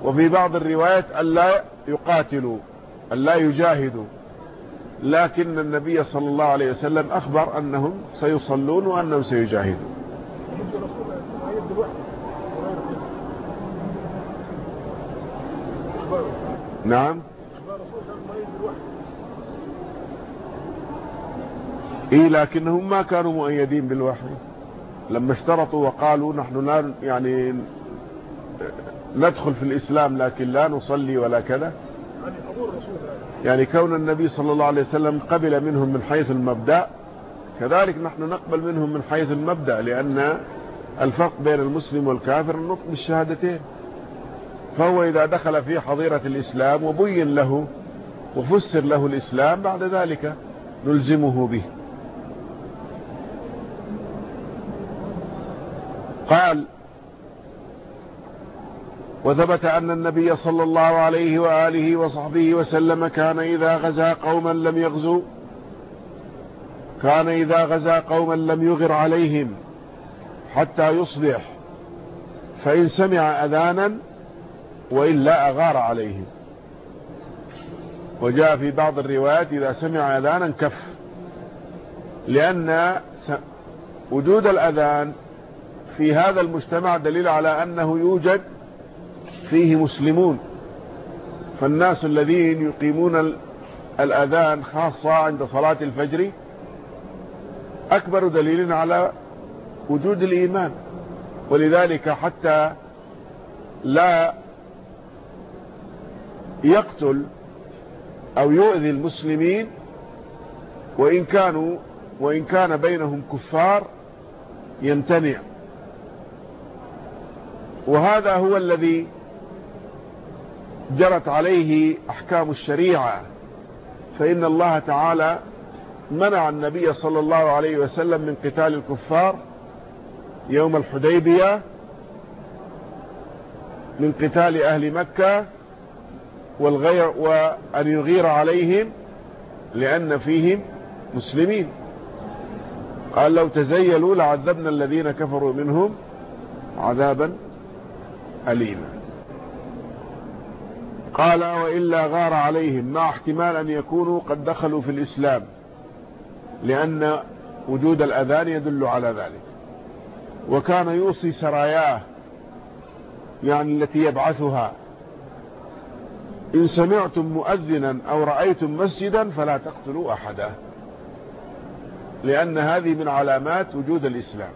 وفي بعض الروايات أن لا يقاتلوا أن لا يجاهدوا. لكن النبي صلى الله عليه وسلم أخبر أنهم سيصلون وأنهم سيجاهدون. نعم. إيه لكنهم ما كانوا مؤيدين بالوحي. لما اشترطوا وقالوا نحن لا يعني ندخل في الإسلام لكن لا نصلي ولا كذا؟ يعني كون النبي صلى الله عليه وسلم قبل منهم من حيث المبدأ كذلك نحن نقبل منهم من حيث المبدأ لأن الفرق بين المسلم والكافر النطق بالشهادتين. فهو إذا دخل في حظيرة الإسلام وبين له وفسر له الإسلام بعد ذلك نلزمه به. قال وثبت أن النبي صلى الله عليه وآله وصحبه وسلم كان إذا غزا قوما لم يغزوا كان إذا غزا قوما لم يغر عليهم حتى يصبح فإن سمع أذانا وإلا أغار عليهم. وجاء في بعض الروايات إذا سمع أذانا كف لأن وجود الأذان في هذا المجتمع دليل على أنه يوجد فيه مسلمون. فالناس الذين يقيمون الأذان خاصة عند صلاة الفجر أكبر دليل على وجود الإيمان. ولذلك حتى لا يقتل أو يؤذي المسلمين وإن كانوا وإن كان بينهم كفار يمتنع. وهذا هو الذي جرت عليه أحكام الشريعة. فإن الله تعالى منع النبي صلى الله عليه وسلم من قتال الكفار يوم الحديبية من قتال أهل مكة والغير وأن يغير عليهم لأن فيهم مسلمين. قال لو تزيلوا لعذبنا الذين كفروا منهم عذابا أليما. قال وإلا غار عليهم مع احتمال أن يكونوا قد دخلوا في الإسلام لأن وجود الأذان يدل على ذلك. وكان يوصي سراياه يعني التي يبعثها. إن سمعتم مؤذنا أو رأيتم مسجدا فلا تقتلوا أحدا لأن هذه من علامات وجود الإسلام.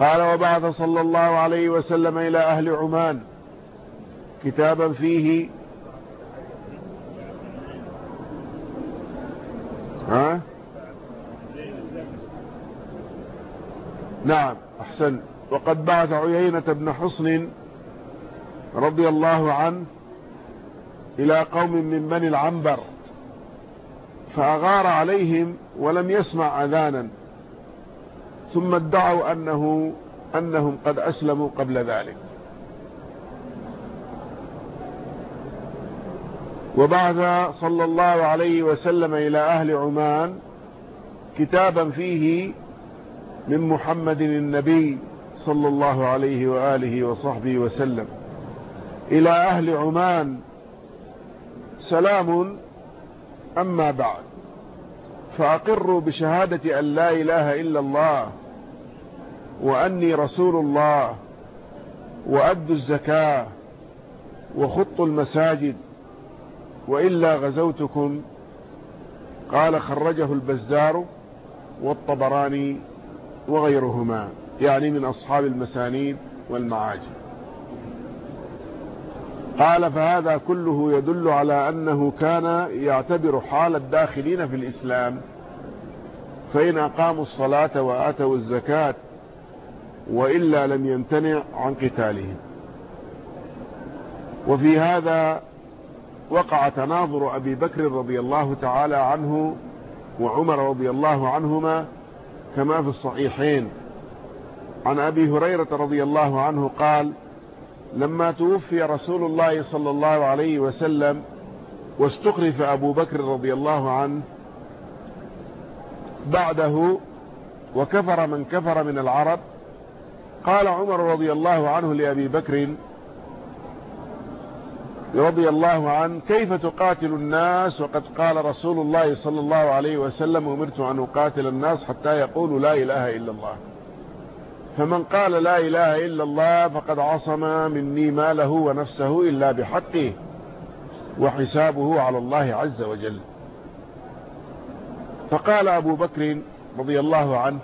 قال وبعث صلى الله عليه وسلم إلى أهل عمان كتابا فيه ها؟ نعم أحسن. وقد بعث عيينة بن حصن رضي الله عنه إلى قوم من بني العنبر فأغار عليهم ولم يسمع أذانا. ثم ادعوا أنه أنهم قد أسلموا قبل ذلك. وبعث صلى الله عليه وسلم إلى أهل عمان كتابا فيه من محمد النبي صلى الله عليه وآله وصحبه وسلم. إلى أهل عمان سلام أما بعد. فأقروا بشهادة أن لا إله إلا الله وأني رسول الله وأدوا الزكاة وخطوا المساجد. وإلا غزوتكم قال خرجه البزار والطبراني وغيرهما يعني من أصحاب المسانيد والمعاجم. قال فهذا كله يدل على أنه كان يعتبر حال الداخلين في الإسلام فإن أقاموا الصلاة وآتوا الزكاة وإلا لم يمتنع عن قتالهم. وفي هذا وقع تناظر أبي بكر رضي الله تعالى عنه وعمر رضي الله عنهما كما في الصحيحين. عن أبي هريرة رضي الله عنه قال لما توفي رسول الله صلى الله عليه وسلم واستخرف أبو بكر رضي الله عنه بعده وكفر من كفر من العرب قال عمر رضي الله عنه لأبي بكر رضي الله عنه كيف تقاتل الناس؟ وقد قال رسول الله صلى الله عليه وسلم أمرت أن أقاتل الناس حتى يقولوا لا إله إلا الله. فمن قال لا إله إلا الله فقد عصم مني ماله ونفسه إلا بحقه وحسابه على الله عز وجل. فقال أبو بكر رضي الله عنه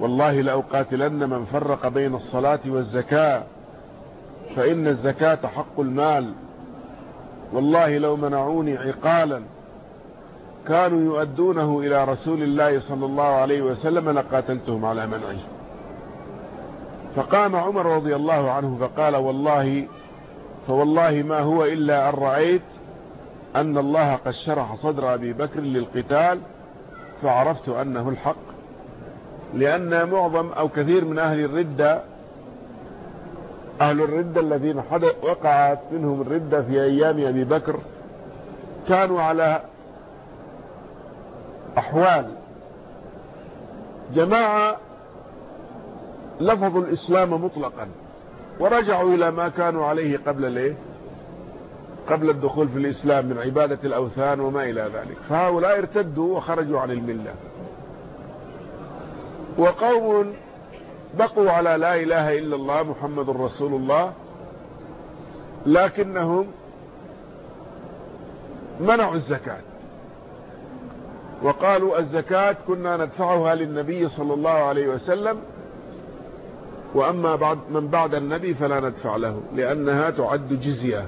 والله لأقاتلن من فرق بين الصلاة والزكاة فإن الزكاة حق المال. والله لو منعوني عقالا كانوا يؤدونه إلى رسول الله صلى الله عليه وسلم لقاتلتهم على منعه. فقام عمر رضي الله عنه فقال والله فوالله ما هو إلا أن رأيت أن الله قد شرح صدر أبي بكر للقتال فعرفت أنه الحق لأن معظم أو كثير من أهل الردة أهل الردة الذين وقعت منهم الردة في أيام أبي بكر كانوا على أحوال. جماعة لفظوا الإسلام مطلقا ورجعوا إلى ما كانوا عليه قبل ليه قبل الدخول في الإسلام من عبادة الأوثان وما إلى ذلك. فهؤلاء ارتدوا وخرجوا عن الملة. وقوم بقوا على لا إله إلا الله محمد رسول الله لكنهم منعوا الزكاة. وقالوا الزكاة كنا ندفعها للنبي صلى الله عليه وسلم وأما بعد من بعد النبي فلا ندفع له لأنها تعد جزية.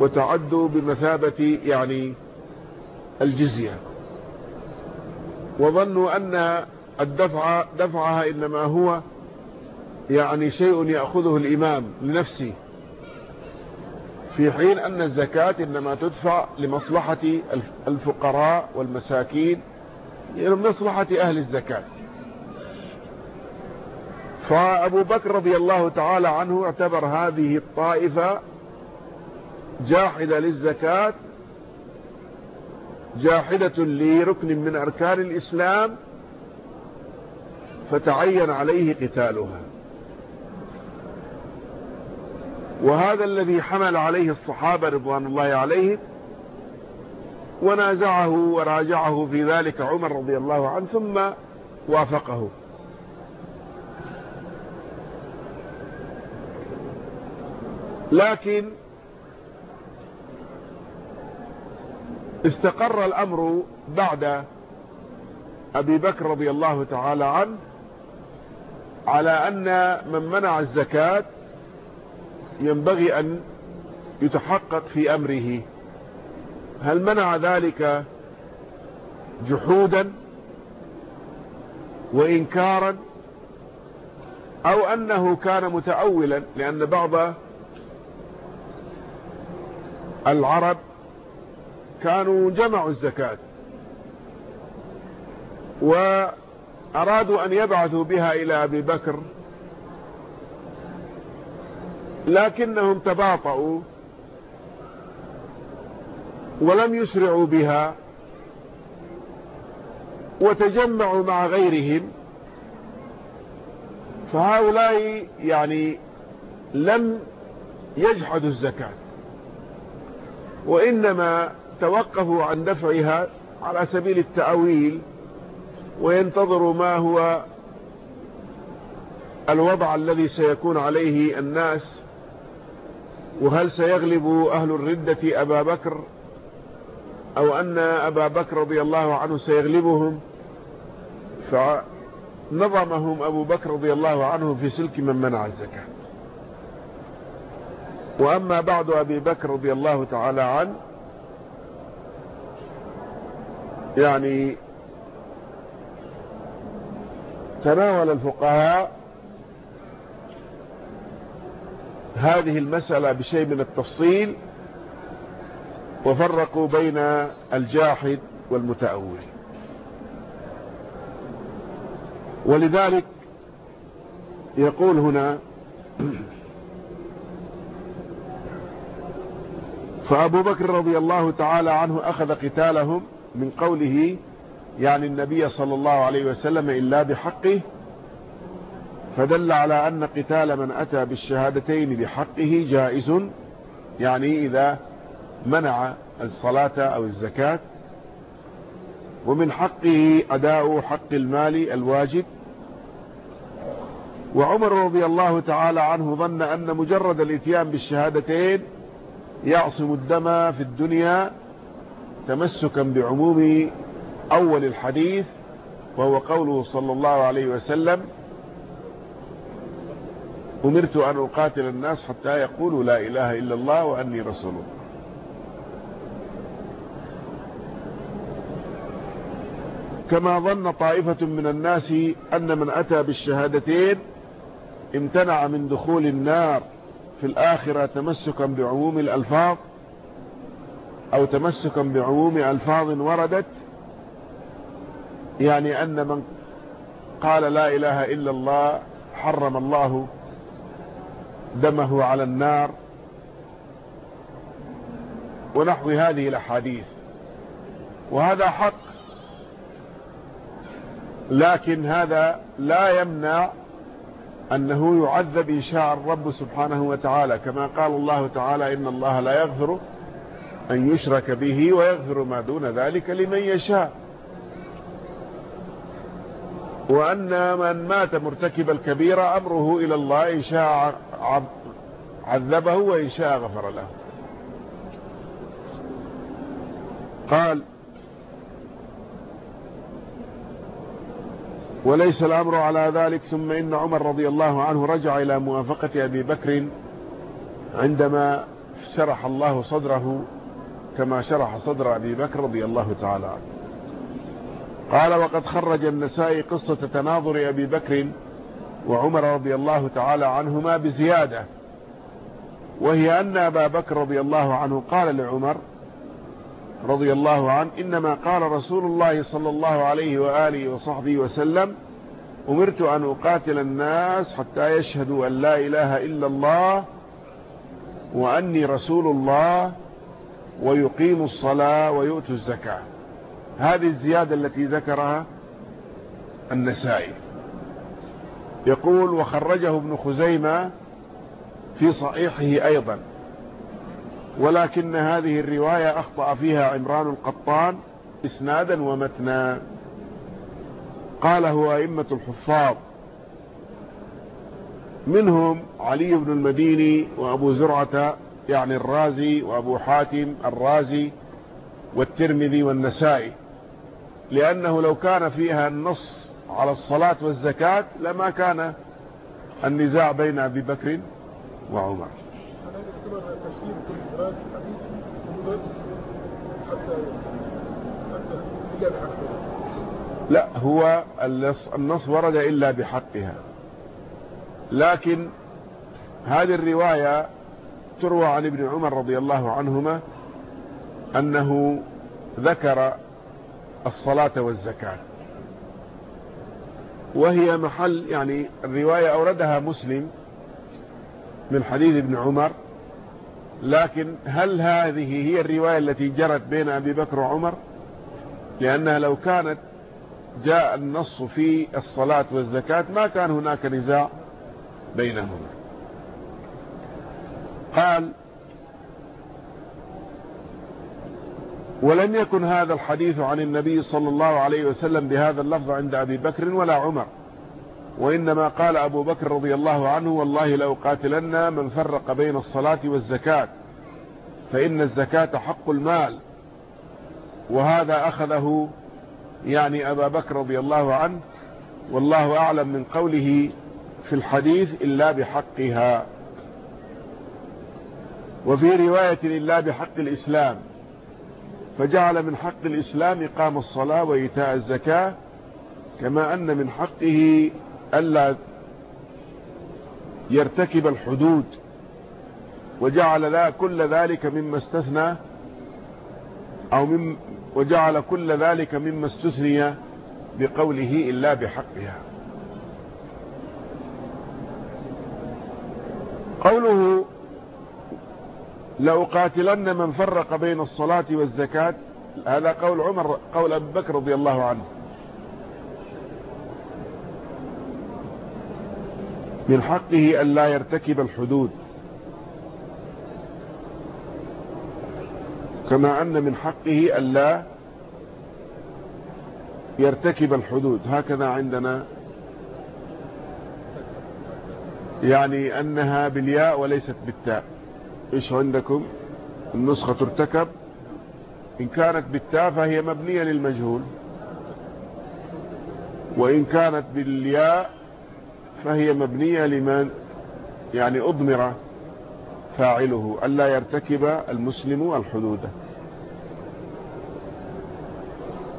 وتعد بمثابة يعني الجزية. وظنوا أن الدفع دفعها إنما هو يعني شيء يأخذه الإمام لنفسه في حين أن الزكاة إنما تدفع لمصلحة الفقراء والمساكين لمصلحة أهل الزكاة. فأبو بكر رضي الله تعالى عنه اعتبر هذه الطائفة جاحدة للزكاة جاحدة لركن من أركان الإسلام فتعين عليه قتالها. وهذا الذي حمل عليه الصحابة رضوان الله عليهم ونازعه وراجعه في ذلك عمر رضي الله عنه ثم وافقه. لكن استقر الأمر بعد أبي بكر رضي الله تعالى عنه على أن من منع الزكاة ينبغي أن يتحقق في أمره. هل منع ذلك جحودا وإنكارا أو أنه كان متأولا؟ لأن بعض العرب كانوا جمعوا الزكاة وأرادوا أن يبعثوا بها إلى أبي بكر لكنهم تباطؤوا ولم يسرعوا بها وتجمعوا مع غيرهم. فهؤلاء يعني لم يجحدوا الزكاة وإنما توقفوا عن دفعها على سبيل التأويل. وينتظروا ما هو الوضع الذي سيكون عليه الناس وهل سيغلب أهل الردة أبا بكر أو أن أبا بكر رضي الله عنه سيغلبهم؟ فنظمهم أبو بكر رضي الله عنه في سلك من منع الزكاة. وأما بعد أبي بكر رضي الله تعالى عنه يعني تناول الفقهاء هذه المسألة بشيء من التفصيل وفرقوا بين الجاحد والمتأول. ولذلك يقول هنا فأبو بكر رضي الله تعالى عنه أخذ قتالهم من قوله يعني النبي صلى الله عليه وسلم إلا بحقه فدل على أن قتال من أتى بالشهادتين بحقه جائز يعني إذا منع الصلاة أو الزكاة. ومن حقه أداء حق المال الواجب. وعمر رضي الله تعالى عنه ظن أن مجرد الإتيان بالشهادتين يعصم الدم في الدنيا تمسكا بعموم أول الحديث وهو قوله صلى الله عليه وسلم أمرت أن أقاتل الناس حتى يقولوا لا إله إلا الله وأني رسول الله. كما ظن طائفة من الناس أن من أتى بالشهادتين امتنع من دخول النار في الآخرة تمسكا بعموم الألفاظ أو تمسكا بعموم ألفاظ وردت يعني أن من قال لا إله إلا الله حرم الله دمه على النار ونحو هذه الأحاديث. وهذا حق لكن هذا لا يمنع أنه يعذب إن شاء الرب سبحانه وتعالى. كما قال الله تعالى إن الله لا يغفر أن يشرك به ويغفر ما دون ذلك لمن يشاء. وأن من مات مرتكب الكبيرة أمره إلى الله إن شاء عذبه وإن شاء غفر له. قال وليس الأمر على ذلك ثم إن عمر رضي الله عنه رجع إلى موافقة أبي بكر عندما شرح الله صدره كما شرح صدر أبي بكر رضي الله تعالى عنه. قال وقد خرج النسائي قصة تناظر أبي بكر وعمر رضي الله تعالى عنهما بزيادة وهي أن أبا بكر رضي الله عنه قال لعمر رضي الله عنه إنما قال رسول الله صلى الله عليه وآله وصحبه وسلم أمرت أن أقاتل الناس حتى يشهدوا أن لا إله إلا الله وأني رسول الله ويقيموا الصلاة ويؤتوا الزكاة. هذه الزيادة التي ذكرها النسائي. يقول وخرجه ابن خزيمة في صحيحه أيضا ولكن هذه الرواية أخطأ فيها عمران القطان إسنادا ومتنا. قاله أئمة الحفاظ منهم علي بن المديني وأبو زرعة يعني الرازي وأبو حاتم الرازي والترمذي والنسائي. لأنه لو كان فيها النص على الصلاة والزكاة لما كان النزاع بين أبي بكر وعمر. لا هو النص ورد إلا بحقها. لكن هذه الرواية تروى عن ابن عمر رضي الله عنهما أنه ذكر الصلاة والزكاة. وهي محل يعني الرواية أوردها مسلم من حديث ابن عمر لكن هل هذه هي الرواية التي جرت بين أبي بكر وعمر؟ لأنها لو كانت جاء النص في الصلاة والزكاة ما كان هناك نزاع بينهما. قال ولم يكن هذا الحديث عن النبي صلى الله عليه وسلم بهذا اللفظ عند أبي بكر ولا عمر. وإنما قال أبو بكر رضي الله عنه والله لو قاتلنا من فرق بين الصلاة والزكاة فإن الزكاة حق المال. وهذا أخذه يعني أبا بكر رضي الله عنه والله أعلم من قوله في الحديث إلا بحقها. وفي رواية إلا بحق الإسلام. فجعل من حق الإسلام إقام الصلاة وإيتاء الزكاة كما أن من حقه ألا يرتكب الحدود وجعل لا كل ذلك مما استثنى أو من وجعل كل ذلك مما استثني بقوله إلا بحقها. قوله لأقاتلن من فرق بين الصلاة والزكاة. هذا قول عمر قول أبي بكر رضي الله عنه. من حقه أن لا يرتكب الحدود. كما أن من حقه أن لا يرتكب الحدود. هكذا عندنا يعني أنها بالياء وليست بالتاء. إيش عندكم؟ النسخة ترتكب. إن كانت بالتاء فهي مبنية للمجهول. وإن كانت بالياء فهي مبنية لمن؟ يعني أضمر فاعله ألا يرتكب المسلم الحدود.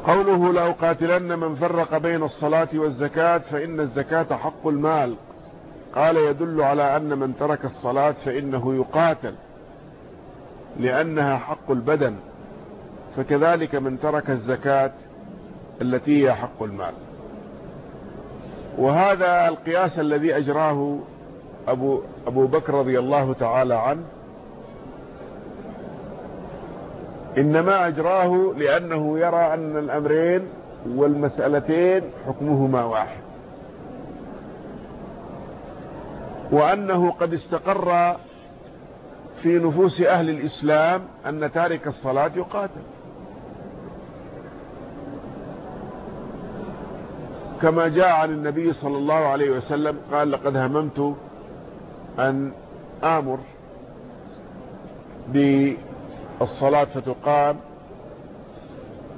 قوله لو قاتلن من فرق بين الصلاة والزكاة فإن الزكاة حق المال. قال يدل على أن من ترك الصلاة فإنه يقاتل. لأنها حق البدن فكذلك من ترك الزكاة التي هي حق المال. وهذا القياس الذي أجراه أبو, أبو بكر رضي الله تعالى عنه إنما أجراه لأنه يرى أن الأمرين والمسألتين حكمهما واحد. وأنه قد استقر في نفوس أهل الإسلام أن تارك الصلاة يقاتل. كما جاء عن النبي صلى الله عليه وسلم قال لقد هممت أن آمر بالصلاة فتقام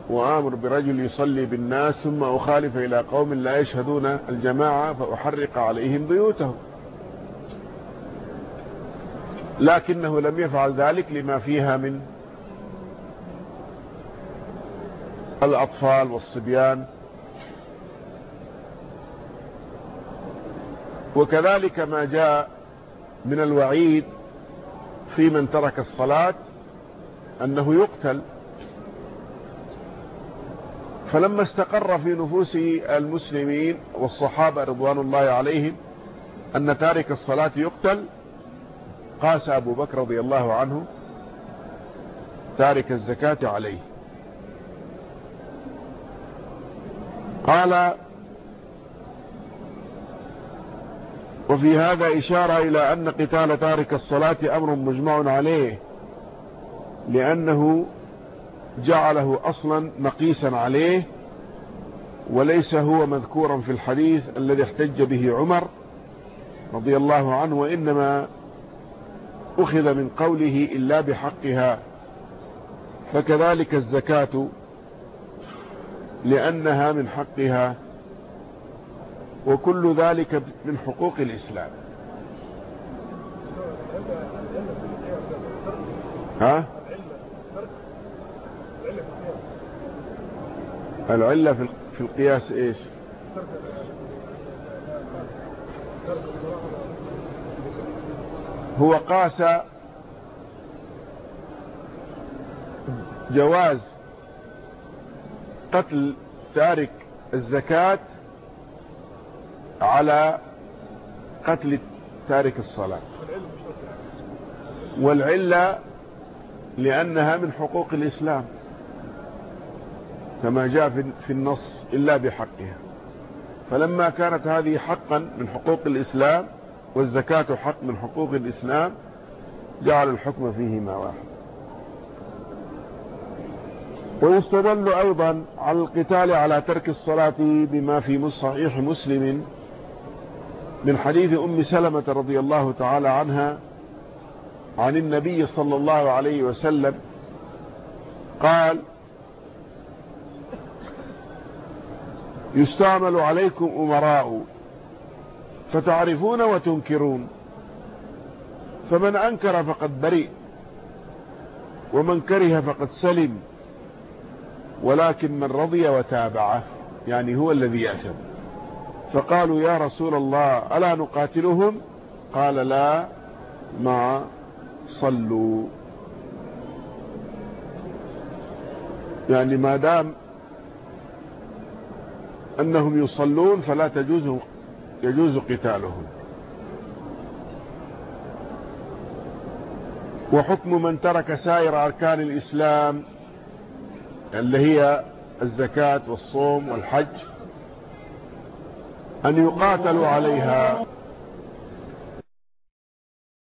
وآمر برجل يصلي بالناس ثم أخالف إلى قوم لا يشهدون الجماعة فأحرق عليهم بيوتهم. لكنه لم يفعل ذلك لما فيها من الأطفال والصبيان. وكذلك ما جاء من الوعيد في من ترك الصلاة أنه يقتل. فلما استقر في نفوس المسلمين والصحابة رضوان الله عليهم أن تارك الصلاة يقتل قاس أبو بكر رضي الله عنه تارك الزكاة عليه. قال وفي هذا إشارة إلى أن قتال تارك الصلاة أمر مجمع عليه لأنه جعله أصلا مقيسا عليه وليس هو مذكورا في الحديث الذي احتج به عمر رضي الله عنه وإنما أخذ من قوله إلا بحقها. فكذلك الزكاة لأنها من حقها وكل ذلك من حقوق الإسلام. ها؟ العلة في القياس إيش؟ هو قاس جواز قتل تارك الزكاة على قتل تارك الصلاة. والعلة لأنها من حقوق الإسلام كما جاء في النص إلا بحقها. فلما كانت هذه حقا من حقوق الإسلام والزكاة حق من حقوق الإسلام جعل الحكم فيهما واحد. ويستدل أيضا على القتال على ترك الصلاة بما في صحيح مسلم من حديث أم سلمة رضي الله تعالى عنها عن النبي صلى الله عليه وسلم قال يستعمل عليكم أمراء فتعرفون وتنكرون. فمن أنكر فقد بريء ومن كره فقد سلم. ولكن من رضي وتابعه يعني هو الذي يأثم. فقالوا يا رسول الله ألا نقاتلهم؟ قال لا ما صلوا. يعني ما دام أنهم يصلون فلا تجوز يجوز قتالهم. وحكم من ترك سائر أركان الإسلام اللي هي الزكاة والصوم والحج أن يقاتلوا عليها.